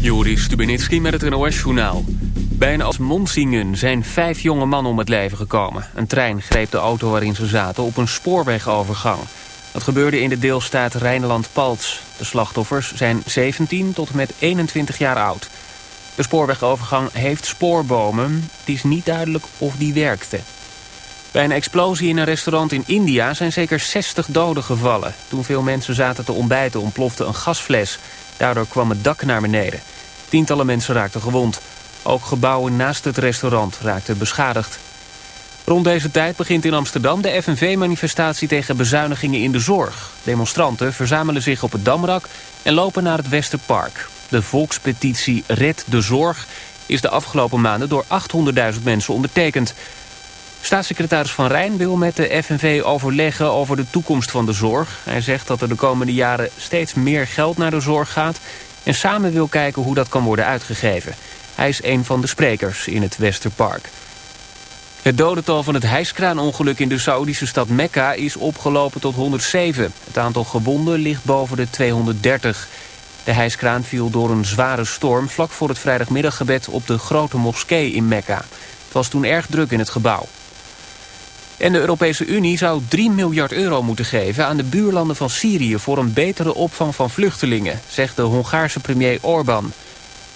Juri Stubenitski met het NOS-journaal. Bij een als Monsingen zijn vijf jonge mannen om het leven gekomen. Een trein greep de auto waarin ze zaten op een spoorwegovergang. Dat gebeurde in de deelstaat Rijnland-Palts. De slachtoffers zijn 17 tot en met 21 jaar oud. De spoorwegovergang heeft spoorbomen. Het is niet duidelijk of die werkten. Bij een explosie in een restaurant in India zijn zeker 60 doden gevallen. Toen veel mensen zaten te ontbijten ontplofte een gasfles. Daardoor kwam het dak naar beneden. Tientallen mensen raakten gewond. Ook gebouwen naast het restaurant raakten beschadigd. Rond deze tijd begint in Amsterdam de FNV-manifestatie tegen bezuinigingen in de zorg. Demonstranten verzamelen zich op het Damrak en lopen naar het Westerpark. De volkspetitie Red de Zorg is de afgelopen maanden door 800.000 mensen ondertekend. Staatssecretaris Van Rijn wil met de FNV overleggen over de toekomst van de zorg. Hij zegt dat er de komende jaren steeds meer geld naar de zorg gaat... en samen wil kijken hoe dat kan worden uitgegeven. Hij is een van de sprekers in het Westerpark. Het dodental van het hijskraanongeluk in de Saoedische stad Mekka is opgelopen tot 107. Het aantal gewonden ligt boven de 230. De hijskraan viel door een zware storm vlak voor het vrijdagmiddaggebed op de grote moskee in Mekka. Het was toen erg druk in het gebouw. En de Europese Unie zou 3 miljard euro moeten geven aan de buurlanden van Syrië... voor een betere opvang van vluchtelingen, zegt de Hongaarse premier Orbán.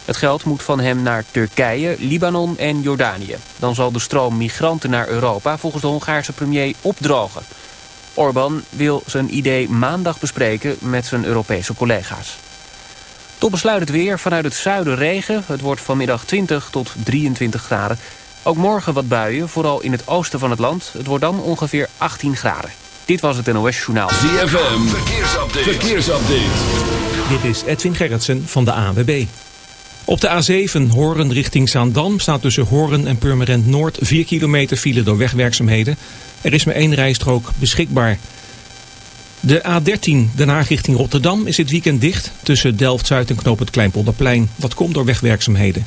Het geld moet van hem naar Turkije, Libanon en Jordanië. Dan zal de stroom migranten naar Europa volgens de Hongaarse premier opdrogen. Orbán wil zijn idee maandag bespreken met zijn Europese collega's. Tot besluit het weer. Vanuit het zuiden regen. Het wordt vanmiddag 20 tot 23 graden. Ook morgen wat buien, vooral in het oosten van het land. Het wordt dan ongeveer 18 graden. Dit was het NOS Journaal. ZFM, verkeersupdate. verkeersupdate. Dit is Edwin Gerritsen van de AWB. Op de A7 Horen richting Zaandam staat tussen Horen en Purmerend Noord 4 kilometer file door wegwerkzaamheden. Er is maar één rijstrook beschikbaar. De A13 Den Haag richting Rotterdam is dit weekend dicht tussen Delft-Zuid en Knoop het Kleinpolderplein. Dat komt door wegwerkzaamheden.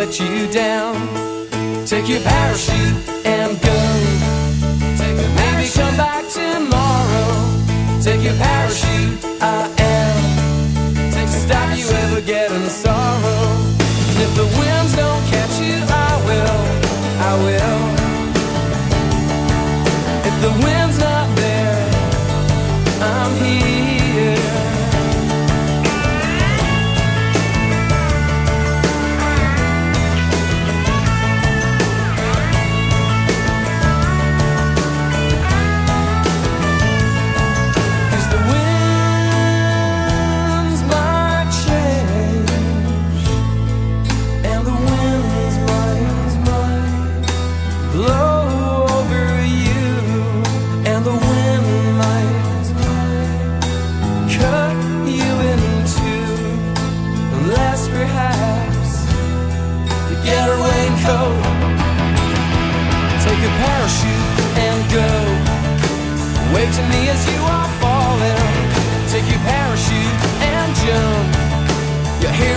let you down. Take your parachute and go. Take a Maybe come back tomorrow. Take your parachute, I am. Take stop you ever get.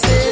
say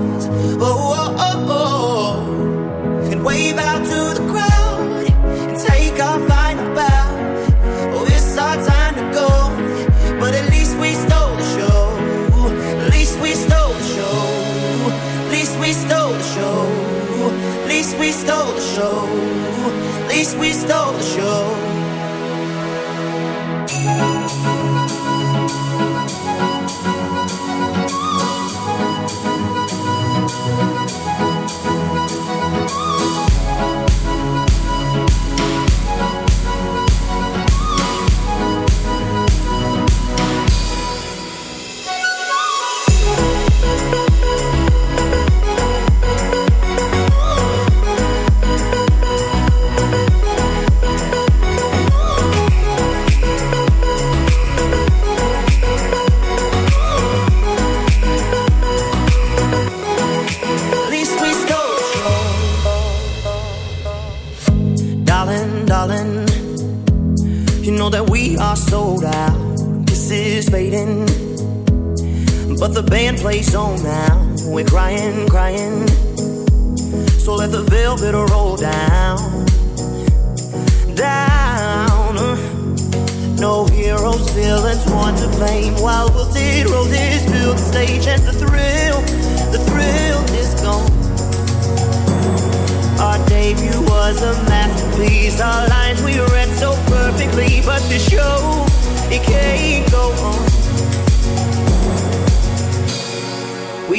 We stole the show. place on now. We're crying, crying. So let the velvet roll down, down. No heroes, villains, one to blame. While wilted roses fill the stage, and the thrill, the thrill is gone. Our debut was a masterpiece. Our lines we read so perfectly, but the show it can't go on.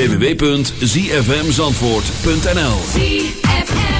www.zfmzandvoort.nl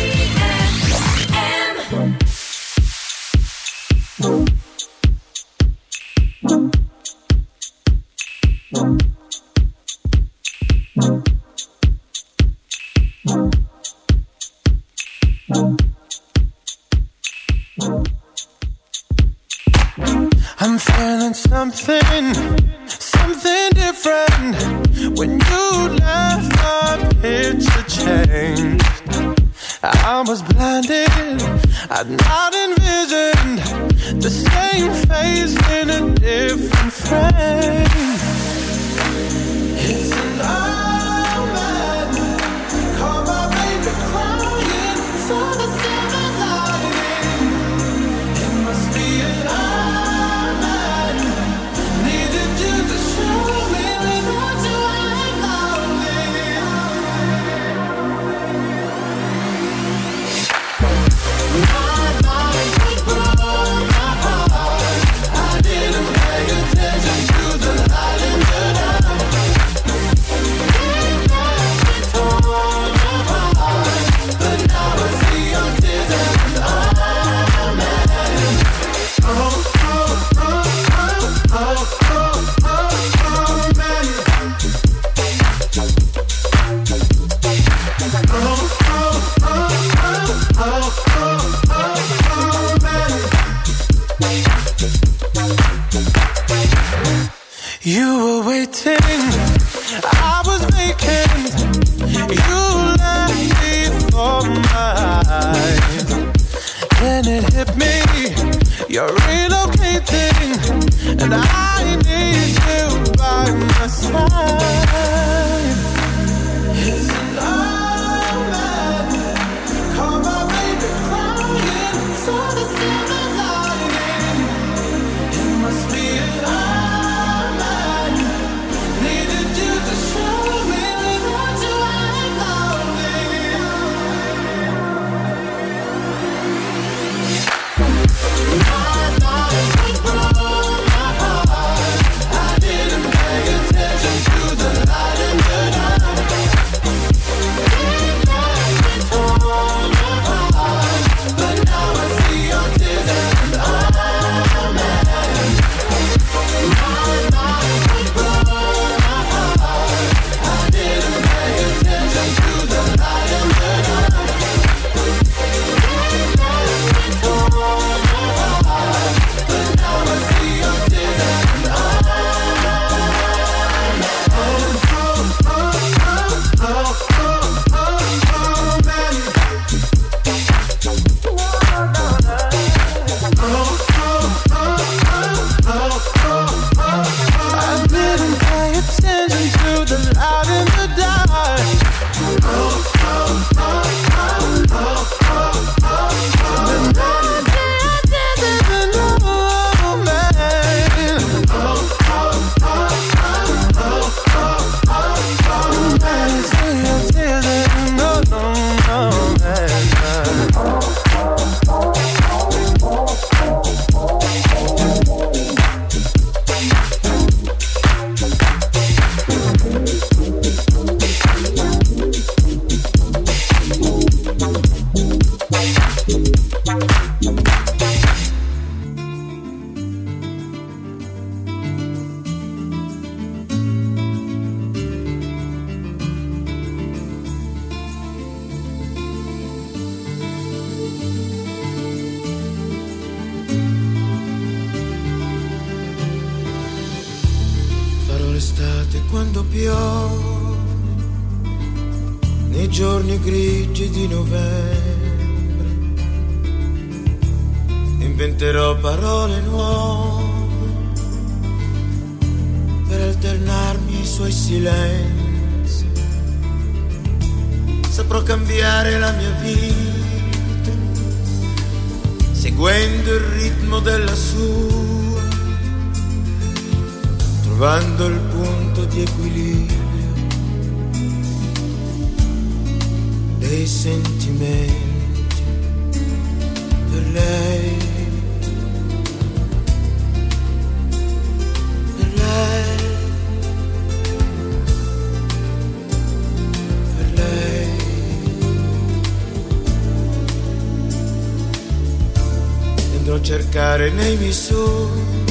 trovando il punto di equilibrio dei sentimenti per lei. Per a cercare nei miei sogni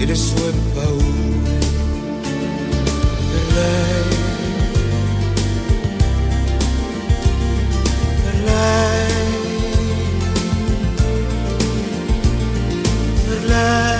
e le sue paure per lei. Per lei. Per lei.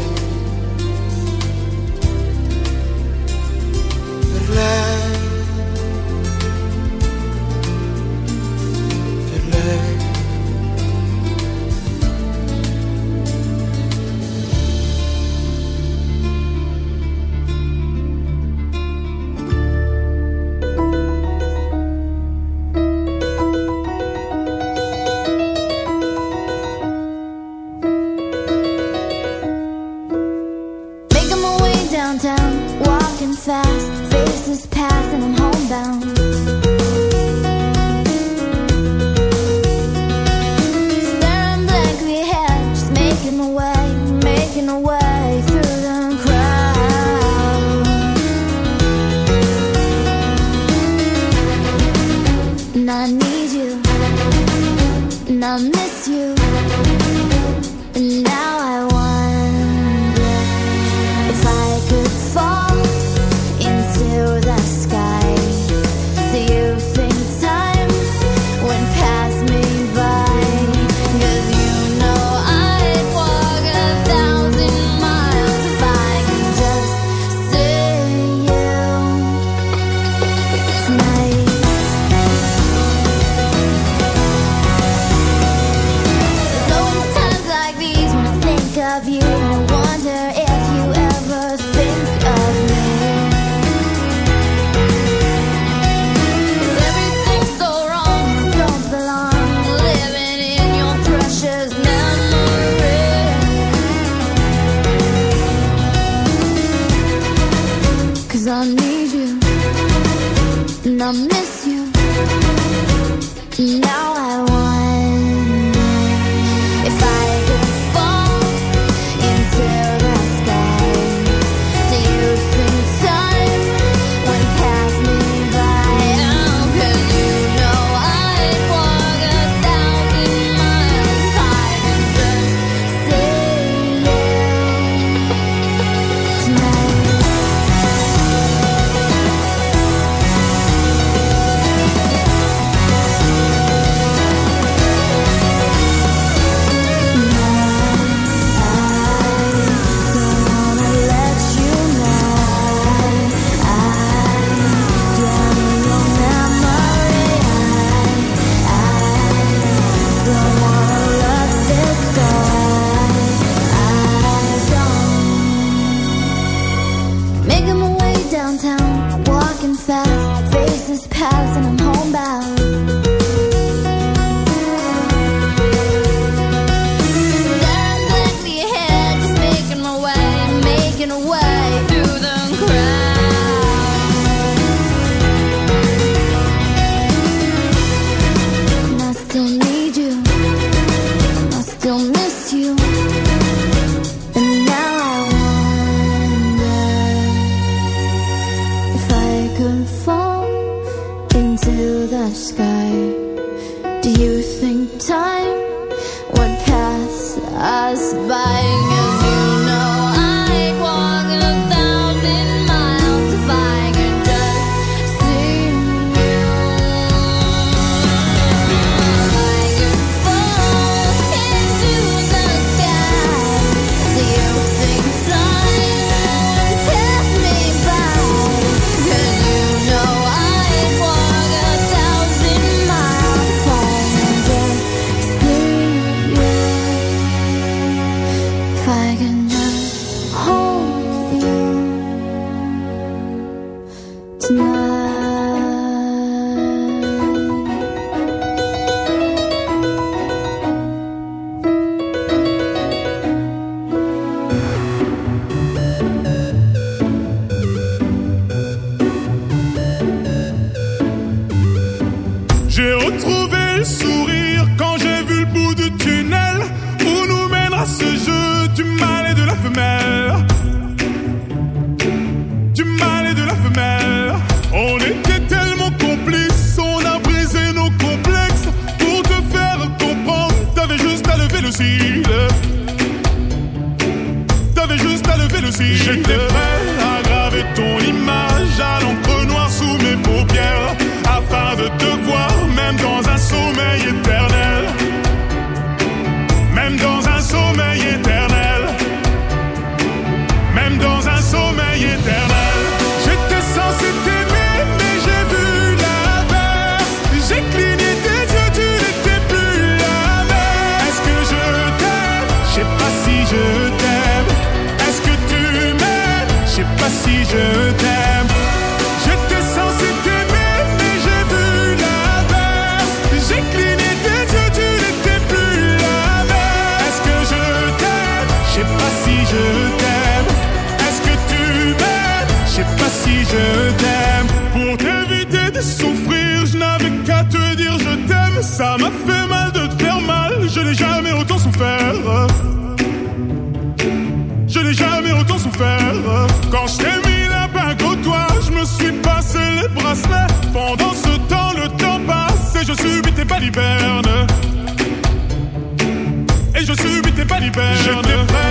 J'ai retrouvé le sourire. je subis tes balivernes. Et je subis tes balivernes.